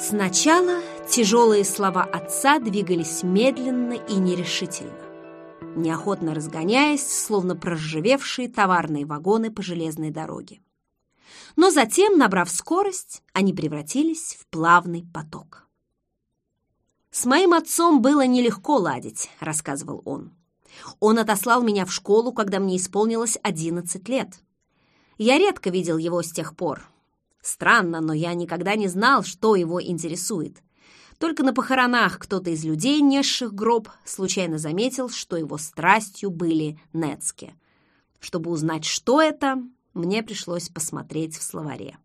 Сначала тяжелые слова отца двигались медленно и нерешительно, неохотно разгоняясь, словно проржавевшие товарные вагоны по железной дороге. Но затем, набрав скорость, они превратились в плавный поток. «С моим отцом было нелегко ладить», — рассказывал он. «Он отослал меня в школу, когда мне исполнилось 11 лет. Я редко видел его с тех пор, Странно, но я никогда не знал, что его интересует. Только на похоронах кто-то из людей, несших гроб, случайно заметил, что его страстью были нецки. Чтобы узнать, что это, мне пришлось посмотреть в словаре.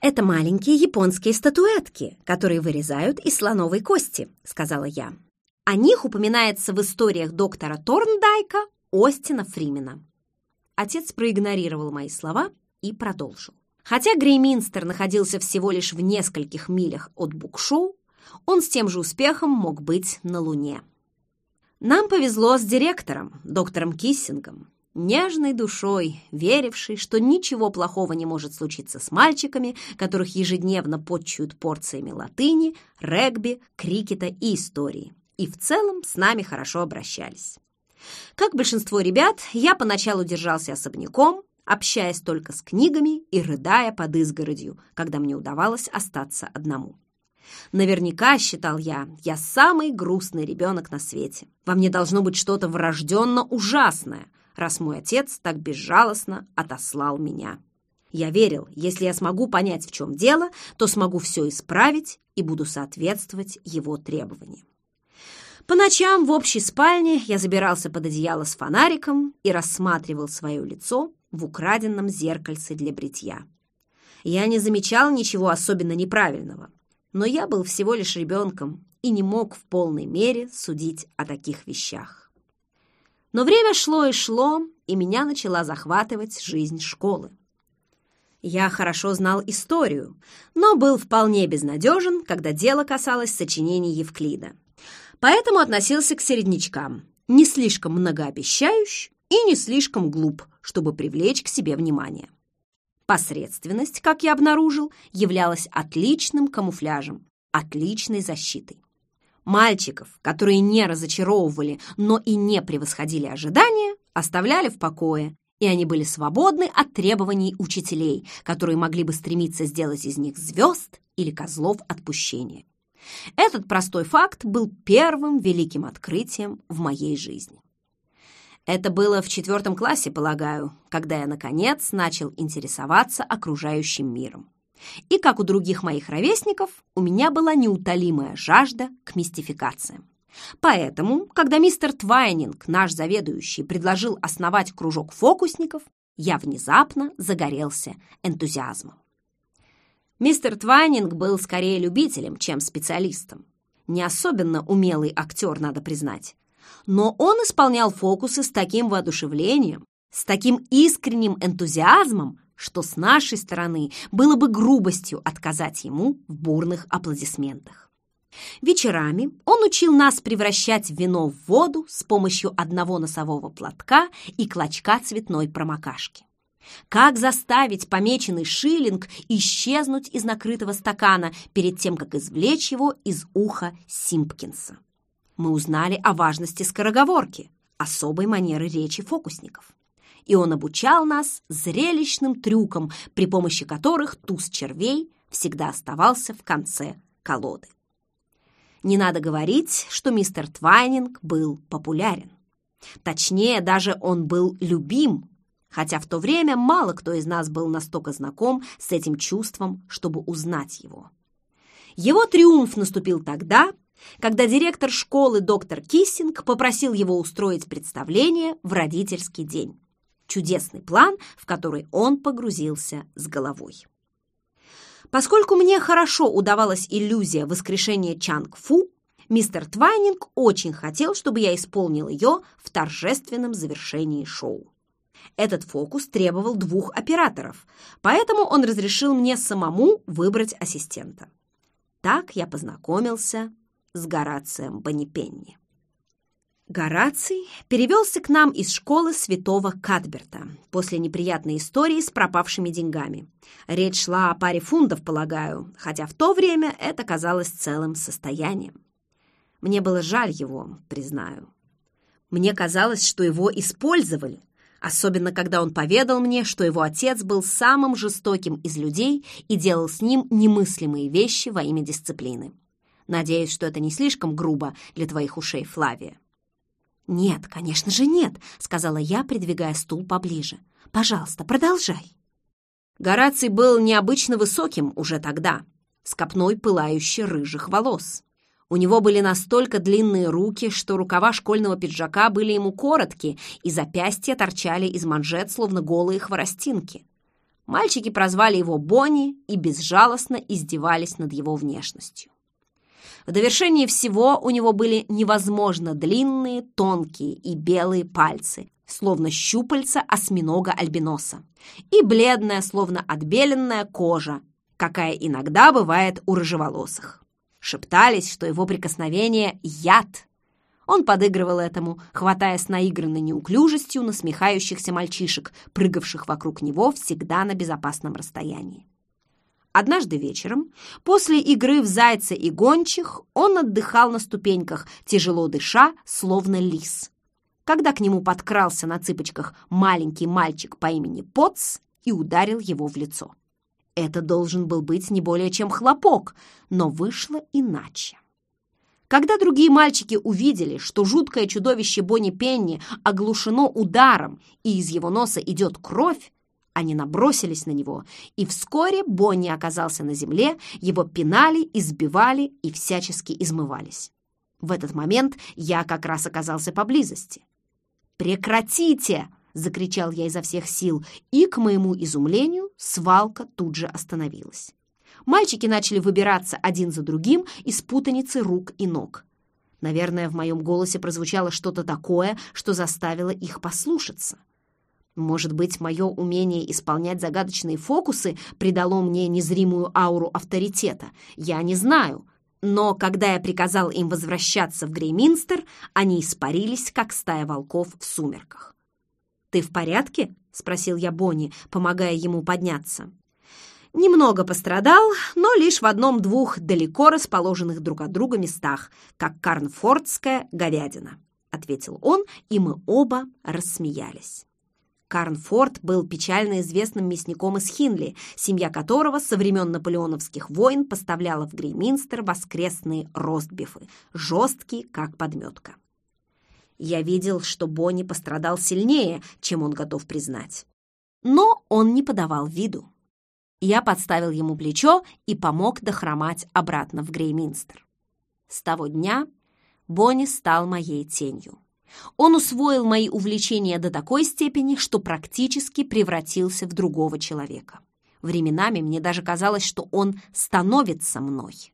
«Это маленькие японские статуэтки, которые вырезают из слоновой кости», — сказала я. О них упоминается в историях доктора Торндайка Остина Фримена. Отец проигнорировал мои слова и продолжил. Хотя Грейминстер находился всего лишь в нескольких милях от Букшоу, он с тем же успехом мог быть на Луне. Нам повезло с директором, доктором Киссингом, нежной душой, верившей, что ничего плохого не может случиться с мальчиками, которых ежедневно подчуют порциями латыни, регби, крикета и истории. И в целом с нами хорошо обращались. Как большинство ребят, я поначалу держался особняком, общаясь только с книгами и рыдая под изгородью, когда мне удавалось остаться одному. Наверняка, считал я, я самый грустный ребенок на свете. Во мне должно быть что-то врожденно ужасное, раз мой отец так безжалостно отослал меня. Я верил, если я смогу понять, в чем дело, то смогу все исправить и буду соответствовать его требованиям. По ночам в общей спальне я забирался под одеяло с фонариком и рассматривал свое лицо в украденном зеркальце для бритья. Я не замечал ничего особенно неправильного, но я был всего лишь ребенком и не мог в полной мере судить о таких вещах. Но время шло и шло, и меня начала захватывать жизнь школы. Я хорошо знал историю, но был вполне безнадежен, когда дело касалось сочинений Евклида. Поэтому относился к середнячкам, не слишком многообещающий и не слишком глуп, чтобы привлечь к себе внимание. Посредственность, как я обнаружил, являлась отличным камуфляжем, отличной защитой. Мальчиков, которые не разочаровывали, но и не превосходили ожидания, оставляли в покое, и они были свободны от требований учителей, которые могли бы стремиться сделать из них звезд или козлов отпущения. Этот простой факт был первым великим открытием в моей жизни. Это было в четвертом классе, полагаю, когда я, наконец, начал интересоваться окружающим миром. И, как у других моих ровесников, у меня была неутолимая жажда к мистификациям. Поэтому, когда мистер Твайнинг, наш заведующий, предложил основать кружок фокусников, я внезапно загорелся энтузиазмом. Мистер Твайнинг был скорее любителем, чем специалистом. Не особенно умелый актер, надо признать но он исполнял фокусы с таким воодушевлением, с таким искренним энтузиазмом, что с нашей стороны было бы грубостью отказать ему в бурных аплодисментах. Вечерами он учил нас превращать вино в воду с помощью одного носового платка и клочка цветной промокашки. Как заставить помеченный шиллинг исчезнуть из накрытого стакана перед тем, как извлечь его из уха Симпкинса мы узнали о важности скороговорки, особой манеры речи фокусников. И он обучал нас зрелищным трюкам, при помощи которых туз червей всегда оставался в конце колоды. Не надо говорить, что мистер Твайнинг был популярен. Точнее, даже он был любим, хотя в то время мало кто из нас был настолько знаком с этим чувством, чтобы узнать его. Его триумф наступил тогда, когда директор школы доктор Киссинг попросил его устроить представление в родительский день. Чудесный план, в который он погрузился с головой. Поскольку мне хорошо удавалась иллюзия воскрешения Чанг-Фу, мистер Твайнинг очень хотел, чтобы я исполнил ее в торжественном завершении шоу. Этот фокус требовал двух операторов, поэтому он разрешил мне самому выбрать ассистента. Так я познакомился с Горацием Бонипенни. Гораций перевелся к нам из школы святого Кадберта после неприятной истории с пропавшими деньгами. Речь шла о паре фунтов, полагаю, хотя в то время это казалось целым состоянием. Мне было жаль его, признаю. Мне казалось, что его использовали, особенно когда он поведал мне, что его отец был самым жестоким из людей и делал с ним немыслимые вещи во имя дисциплины. Надеюсь, что это не слишком грубо для твоих ушей, Флавия. «Нет, конечно же нет», — сказала я, придвигая стул поближе. «Пожалуйста, продолжай». Гораций был необычно высоким уже тогда, с копной пылающей рыжих волос. У него были настолько длинные руки, что рукава школьного пиджака были ему короткие, и запястья торчали из манжет, словно голые хворостинки. Мальчики прозвали его Бонни и безжалостно издевались над его внешностью. В довершении всего у него были невозможно длинные, тонкие и белые пальцы, словно щупальца осьминога-альбиноса, и бледная, словно отбеленная кожа, какая иногда бывает у рыжеволосых. Шептались, что его прикосновение — яд. Он подыгрывал этому, хватая с наигранной неуклюжестью насмехающихся мальчишек, прыгавших вокруг него всегда на безопасном расстоянии. Однажды вечером, после игры в зайца и гончих, он отдыхал на ступеньках, тяжело дыша, словно лис. Когда к нему подкрался на цыпочках маленький мальчик по имени Потс и ударил его в лицо. Это должен был быть не более чем хлопок, но вышло иначе. Когда другие мальчики увидели, что жуткое чудовище Бонни Пенни оглушено ударом и из его носа идет кровь, они набросились на него, и вскоре Бонни оказался на земле, его пинали, избивали и всячески измывались. В этот момент я как раз оказался поблизости. «Прекратите!» — закричал я изо всех сил, и, к моему изумлению, свалка тут же остановилась. Мальчики начали выбираться один за другим из путаницы рук и ног. Наверное, в моем голосе прозвучало что-то такое, что заставило их послушаться. Может быть, мое умение исполнять загадочные фокусы придало мне незримую ауру авторитета. Я не знаю. Но когда я приказал им возвращаться в Грейминстер, они испарились, как стая волков в сумерках. «Ты в порядке?» — спросил я Бонни, помогая ему подняться. Немного пострадал, но лишь в одном-двух далеко расположенных друг от друга местах, как карнфордская говядина, — ответил он, и мы оба рассмеялись. Карнфорд был печально известным мясником из Хинли, семья которого со времен наполеоновских войн поставляла в Грейминстер воскресные ростбифы, жесткие, как подметка. Я видел, что Бонни пострадал сильнее, чем он готов признать. Но он не подавал виду. Я подставил ему плечо и помог дохромать обратно в Грейминстер. С того дня Бонни стал моей тенью. Он усвоил мои увлечения до такой степени, что практически превратился в другого человека. Временами мне даже казалось, что он становится мной,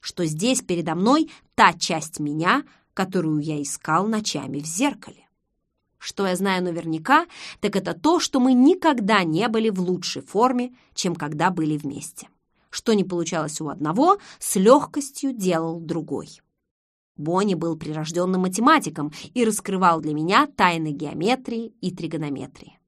что здесь передо мной та часть меня, которую я искал ночами в зеркале. Что я знаю наверняка, так это то, что мы никогда не были в лучшей форме, чем когда были вместе. Что не получалось у одного, с легкостью делал другой. Бонни был прирожденным математиком и раскрывал для меня тайны геометрии и тригонометрии.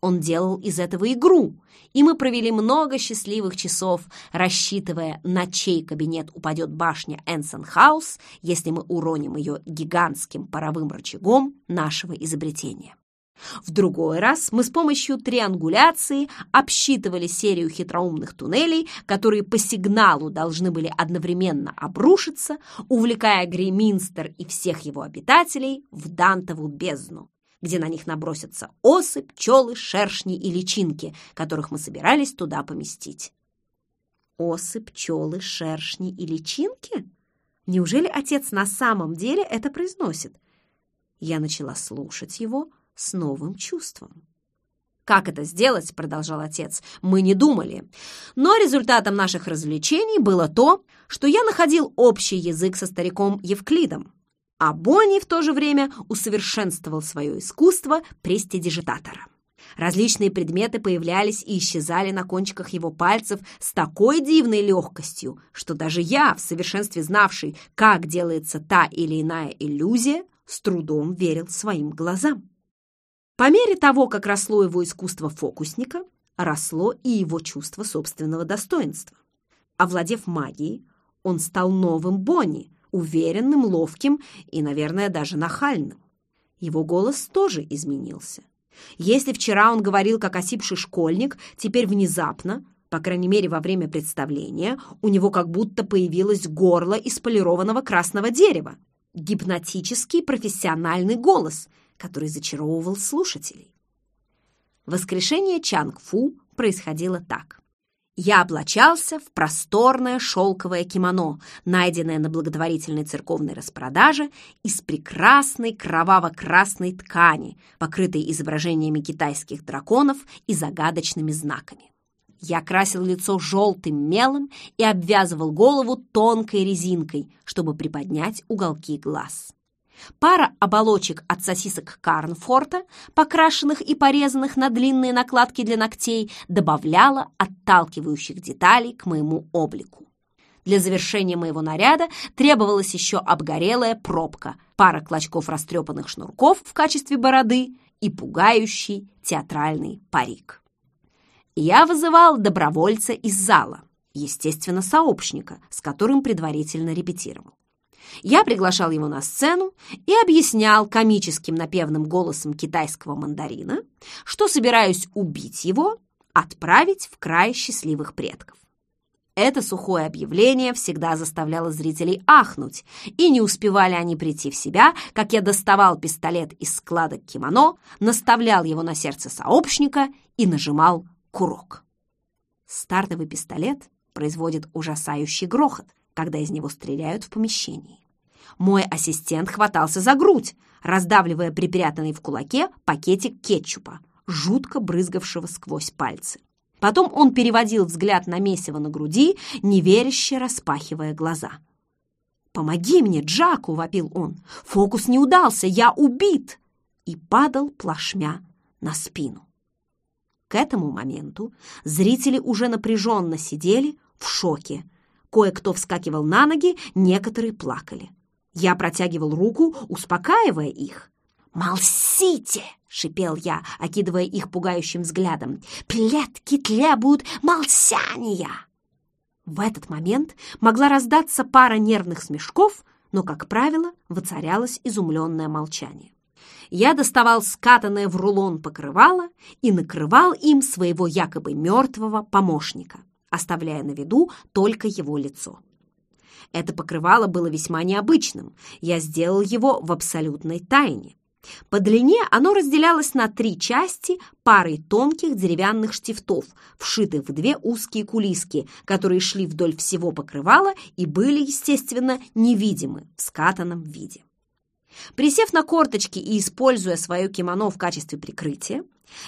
Он делал из этого игру, и мы провели много счастливых часов, рассчитывая, на чей кабинет упадет башня Энсон Хаус, если мы уроним ее гигантским паровым рычагом нашего изобретения. В другой раз мы с помощью триангуляции обсчитывали серию хитроумных туннелей, которые по сигналу должны были одновременно обрушиться, увлекая Греминстер и всех его обитателей в Дантову бездну, где на них набросятся осы, пчелы, шершни и личинки, которых мы собирались туда поместить. Осы, пчелы, шершни и личинки? Неужели отец на самом деле это произносит? Я начала слушать его, с новым чувством. «Как это сделать?» — продолжал отец. «Мы не думали. Но результатом наших развлечений было то, что я находил общий язык со стариком Евклидом, а Бонни в то же время усовершенствовал свое искусство престидижитатора. Различные предметы появлялись и исчезали на кончиках его пальцев с такой дивной легкостью, что даже я, в совершенстве знавший, как делается та или иная иллюзия, с трудом верил своим глазам. По мере того, как росло его искусство фокусника, росло и его чувство собственного достоинства. Овладев магией, он стал новым Бонни, уверенным, ловким и, наверное, даже нахальным. Его голос тоже изменился. Если вчера он говорил как осипший школьник, теперь внезапно, по крайней мере во время представления, у него как будто появилось горло из полированного красного дерева. Гипнотический профессиональный голос, который зачаровывал слушателей. Воскрешение Чанг-Фу происходило так. Я облачался в просторное шелковое кимоно, найденное на благотворительной церковной распродаже из прекрасной кроваво-красной ткани, покрытой изображениями китайских драконов и загадочными знаками. Я красил лицо желтым мелом и обвязывал голову тонкой резинкой, чтобы приподнять уголки глаз. Пара оболочек от сосисок Карнфорта, покрашенных и порезанных на длинные накладки для ногтей, добавляла отталкивающих деталей к моему облику. Для завершения моего наряда требовалась еще обгорелая пробка, пара клочков растрепанных шнурков в качестве бороды и пугающий театральный парик. Я вызывал добровольца из зала, естественно, сообщника, с которым предварительно репетировал. Я приглашал его на сцену и объяснял комическим напевным голосом китайского мандарина, что собираюсь убить его, отправить в край счастливых предков. Это сухое объявление всегда заставляло зрителей ахнуть, и не успевали они прийти в себя, как я доставал пистолет из складок кимоно, наставлял его на сердце сообщника и нажимал курок. Стартовый пистолет производит ужасающий грохот, когда из него стреляют в помещении. Мой ассистент хватался за грудь, раздавливая припрятанный в кулаке пакетик кетчупа, жутко брызгавшего сквозь пальцы. Потом он переводил взгляд на месиво на груди, неверяще распахивая глаза. «Помоги мне, Джаку!» — вопил он. «Фокус не удался, я убит!» И падал плашмя на спину. К этому моменту зрители уже напряженно сидели в шоке. Кое-кто вскакивал на ноги, некоторые плакали. Я протягивал руку, успокаивая их. «Молсите!» — шипел я, окидывая их пугающим взглядом. «Плетки требуют молчания!» В этот момент могла раздаться пара нервных смешков, но, как правило, воцарялось изумленное молчание. Я доставал скатанное в рулон покрывало и накрывал им своего якобы мертвого помощника, оставляя на виду только его лицо. Это покрывало было весьма необычным. Я сделал его в абсолютной тайне. По длине оно разделялось на три части парой тонких деревянных штифтов, вшитых в две узкие кулиски, которые шли вдоль всего покрывала и были, естественно, невидимы в скатанном виде. Присев на корточки и используя свое кимоно в качестве прикрытия,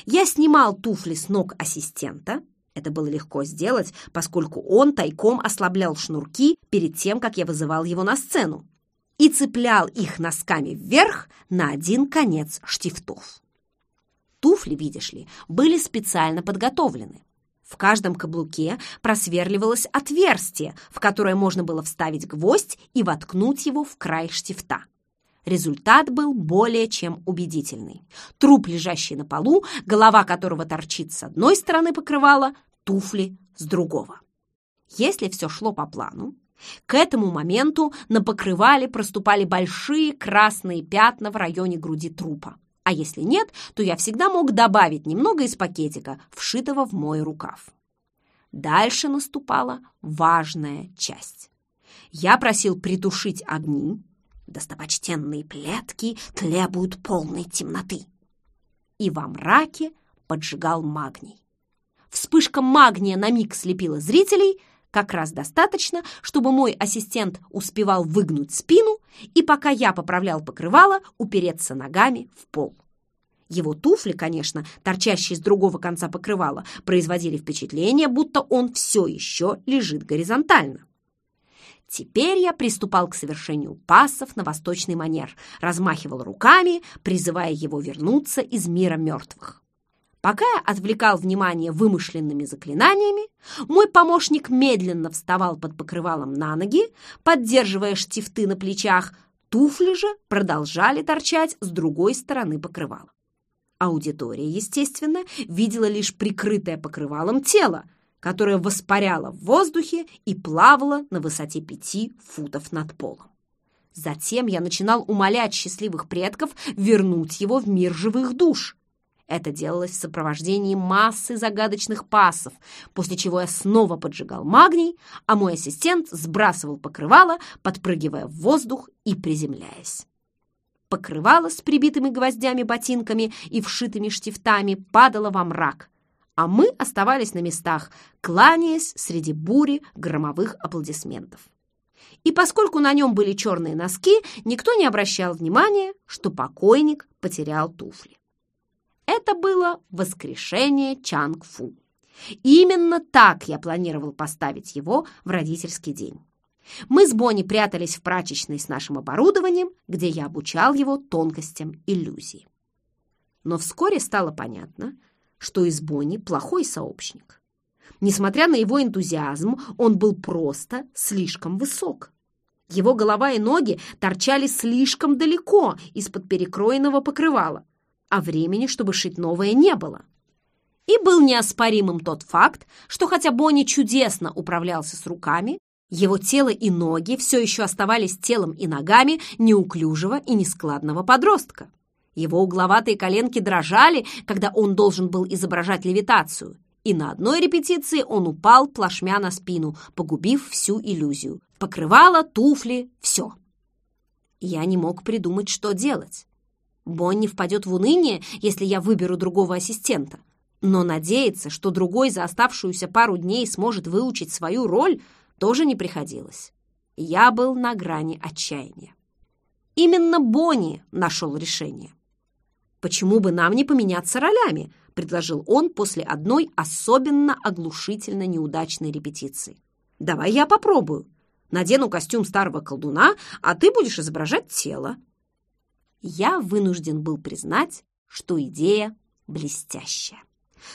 я снимал туфли с ног ассистента, это было легко сделать, поскольку он тайком ослаблял шнурки перед тем, как я вызывал его на сцену, и цеплял их носками вверх на один конец штифтов. Туфли, видишь ли, были специально подготовлены. В каждом каблуке просверливалось отверстие, в которое можно было вставить гвоздь и воткнуть его в край штифта. Результат был более чем убедительный. Труп, лежащий на полу, голова которого торчит с одной стороны покрывала, туфли с другого. Если все шло по плану, к этому моменту на покрывале проступали большие красные пятна в районе груди трупа. А если нет, то я всегда мог добавить немного из пакетика, вшитого в мой рукав. Дальше наступала важная часть. Я просил притушить огни, достопочтенные плетки требуют полной темноты. И во мраке поджигал магний. Вспышка магния на миг слепила зрителей, как раз достаточно, чтобы мой ассистент успевал выгнуть спину и, пока я поправлял покрывало, упереться ногами в пол. Его туфли, конечно, торчащие с другого конца покрывала, производили впечатление, будто он все еще лежит горизонтально. Теперь я приступал к совершению пассов на восточный манер, размахивал руками, призывая его вернуться из мира мертвых. Пока я отвлекал внимание вымышленными заклинаниями, мой помощник медленно вставал под покрывалом на ноги, поддерживая штифты на плечах, Туфли же продолжали торчать с другой стороны покрывала. Аудитория, естественно, видела лишь прикрытое покрывалом тело, которое воспаряло в воздухе и плавало на высоте пяти футов над полом. Затем я начинал умолять счастливых предков вернуть его в мир живых душ. Это делалось в сопровождении массы загадочных пассов, после чего я снова поджигал магний, а мой ассистент сбрасывал покрывало, подпрыгивая в воздух и приземляясь. Покрывало с прибитыми гвоздями ботинками и вшитыми штифтами падало во мрак, а мы оставались на местах, кланяясь среди бури громовых аплодисментов и поскольку на нем были черные носки, никто не обращал внимания, что покойник потерял туфли. Это было воскрешение Чанг-Фу. Именно так я планировал поставить его в родительский день. Мы с Бонни прятались в прачечной с нашим оборудованием, где я обучал его тонкостям иллюзий. Но вскоре стало понятно, что из Бонни плохой сообщник. Несмотря на его энтузиазм, он был просто слишком высок. Его голова и ноги торчали слишком далеко из-под перекроенного покрывала, а времени, чтобы шить новое, не было. И был неоспоримым тот факт, что хотя Бонни чудесно управлялся с руками, его тело и ноги все еще оставались телом и ногами неуклюжего и нескладного подростка. Его угловатые коленки дрожали, когда он должен был изображать левитацию, и на одной репетиции он упал плашмя на спину, погубив всю иллюзию. Покрывало, туфли, все. Я не мог придумать, что делать. Бонни впадет в уныние, если я выберу другого ассистента. Но надеяться, что другой за оставшуюся пару дней сможет выучить свою роль, тоже не приходилось. Я был на грани отчаяния. Именно Бонни нашел решение. Почему бы нам не поменяться ролями? — предложил он после одной особенно оглушительно неудачной репетиции. «Давай я попробую. Надену костюм старого колдуна, а ты будешь изображать тело». Я вынужден был признать, что идея блестящая.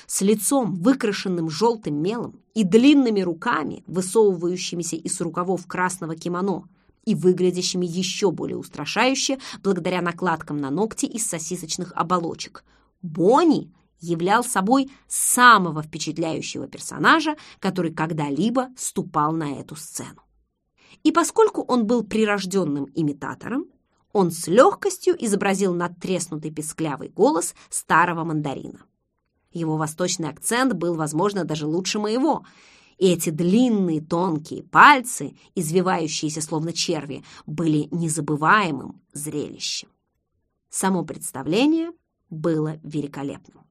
С лицом, выкрашенным желтым мелом, и длинными руками, высовывающимися из рукавов красного кимоно, и выглядящими еще более устрашающе благодаря накладкам на ногти из сосисочных оболочек. Бонни являл собой самого впечатляющего персонажа, который когда-либо ступал на эту сцену. И поскольку он был прирожденным имитатором, он с легкостью изобразил надтреснутый песклявый голос старого мандарина. Его восточный акцент был, возможно, даже лучше моего, и эти длинные тонкие пальцы, извивающиеся словно черви, были незабываемым зрелищем. Само представление было великолепным.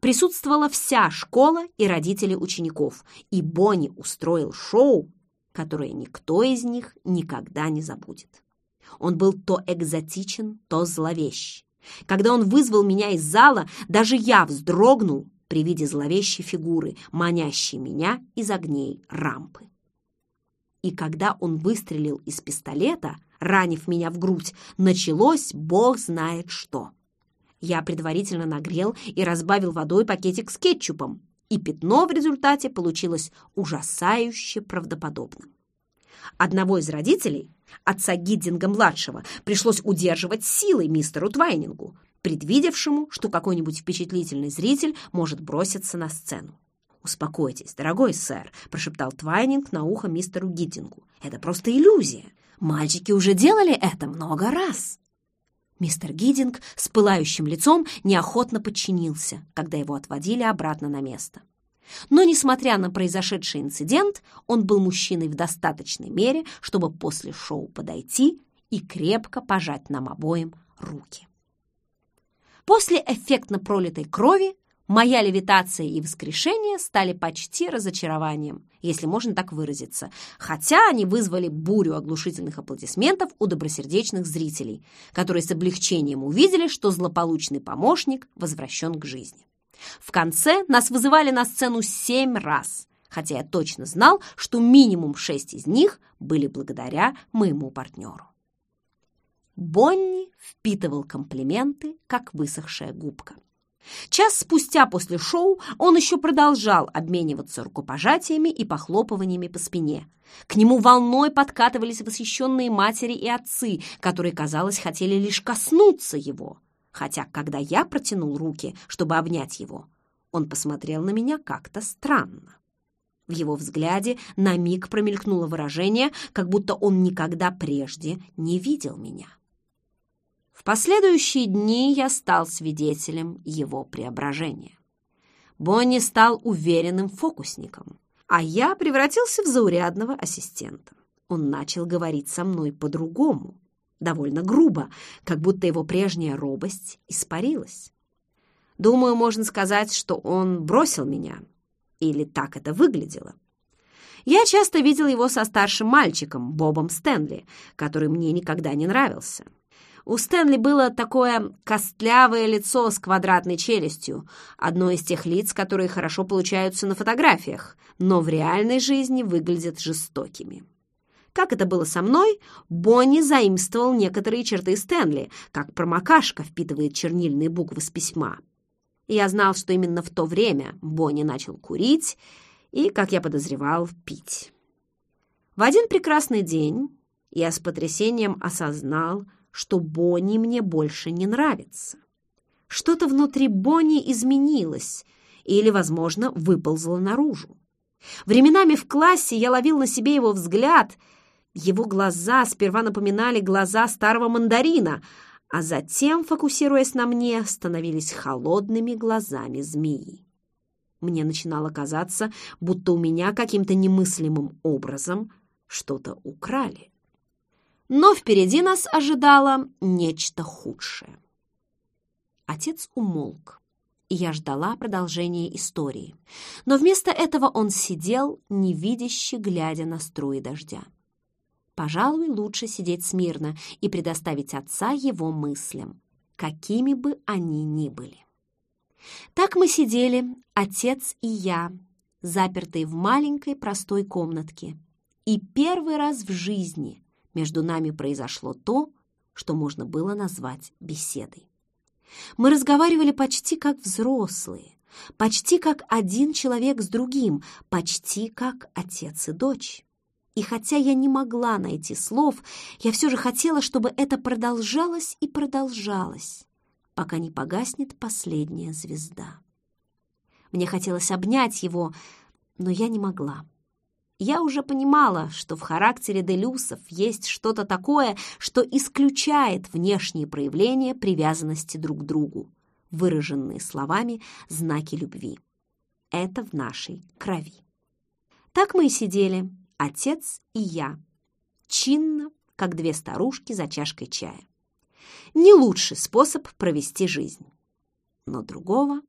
Присутствовала вся школа и родители учеников, и Бонни устроил шоу, которое никто из них никогда не забудет. Он был то экзотичен, то зловещ. Когда он вызвал меня из зала, даже я вздрогнул при виде зловещей фигуры, манящей меня из огней рампы. И когда он выстрелил из пистолета, ранив меня в грудь, началось бог знает что. Я предварительно нагрел и разбавил водой пакетик с кетчупом, и пятно в результате получилось ужасающе правдоподобным. Одного из родителей, отца Гиддинга-младшего, пришлось удерживать силой мистеру Твайнингу, предвидевшему, что какой-нибудь впечатлительный зритель может броситься на сцену. «Успокойтесь, дорогой сэр», — прошептал Твайнинг на ухо мистеру Гиддингу. «Это просто иллюзия. Мальчики уже делали это много раз». Мистер Гидинг с пылающим лицом неохотно подчинился, когда его отводили обратно на место. Но, несмотря на произошедший инцидент, он был мужчиной в достаточной мере, чтобы после шоу подойти и крепко пожать нам обоим руки. После эффектно пролитой крови Моя левитация и воскрешение стали почти разочарованием, если можно так выразиться, хотя они вызвали бурю оглушительных аплодисментов у добросердечных зрителей, которые с облегчением увидели, что злополучный помощник возвращен к жизни. В конце нас вызывали на сцену семь раз, хотя я точно знал, что минимум шесть из них были благодаря моему партнеру. Бонни впитывал комплименты, как высохшая губка. Час спустя после шоу он еще продолжал обмениваться рукопожатиями и похлопываниями по спине. К нему волной подкатывались восхищенные матери и отцы, которые, казалось, хотели лишь коснуться его. Хотя, когда я протянул руки, чтобы обнять его, он посмотрел на меня как-то странно. В его взгляде на миг промелькнуло выражение, как будто он никогда прежде не видел меня. В последующие дни я стал свидетелем его преображения. Бонни стал уверенным фокусником, а я превратился в заурядного ассистента. Он начал говорить со мной по-другому, довольно грубо, как будто его прежняя робость испарилась. Думаю, можно сказать, что он бросил меня, или так это выглядело. Я часто видел его со старшим мальчиком, Бобом Стэнли, который мне никогда не нравился. У Стэнли было такое костлявое лицо с квадратной челюстью, одно из тех лиц, которые хорошо получаются на фотографиях, но в реальной жизни выглядят жестокими. Как это было со мной, Бонни заимствовал некоторые черты Стэнли, как промокашка впитывает чернильные буквы с письма. Я знал, что именно в то время Бонни начал курить и, как я подозревал, пить. В один прекрасный день я с потрясением осознал, что Бонни мне больше не нравится. Что-то внутри Бонни изменилось или, возможно, выползло наружу. Временами в классе я ловил на себе его взгляд. Его глаза сперва напоминали глаза старого мандарина, а затем, фокусируясь на мне, становились холодными глазами змеи. Мне начинало казаться, будто у меня каким-то немыслимым образом что-то украли. Но впереди нас ожидало нечто худшее. Отец умолк, и я ждала продолжения истории. Но вместо этого он сидел, невидяще глядя на струи дождя. Пожалуй, лучше сидеть смирно и предоставить отца его мыслям, какими бы они ни были. Так мы сидели, отец и я, запертые в маленькой простой комнатке. И первый раз в жизни между нами произошло то, что можно было назвать беседой. Мы разговаривали почти как взрослые, почти как один человек с другим, почти как отец и дочь. И хотя я не могла найти слов, я все же хотела, чтобы это продолжалось и продолжалось, пока не погаснет последняя звезда. Мне хотелось обнять его, но я не могла. Я уже понимала, что в характере Делюсов есть что-то такое, что исключает внешние проявления привязанности друг к другу, выраженные словами знаки любви. Это в нашей крови. Так мы и сидели, отец и я, чинно, как две старушки за чашкой чая. Не лучший способ провести жизнь. Но другого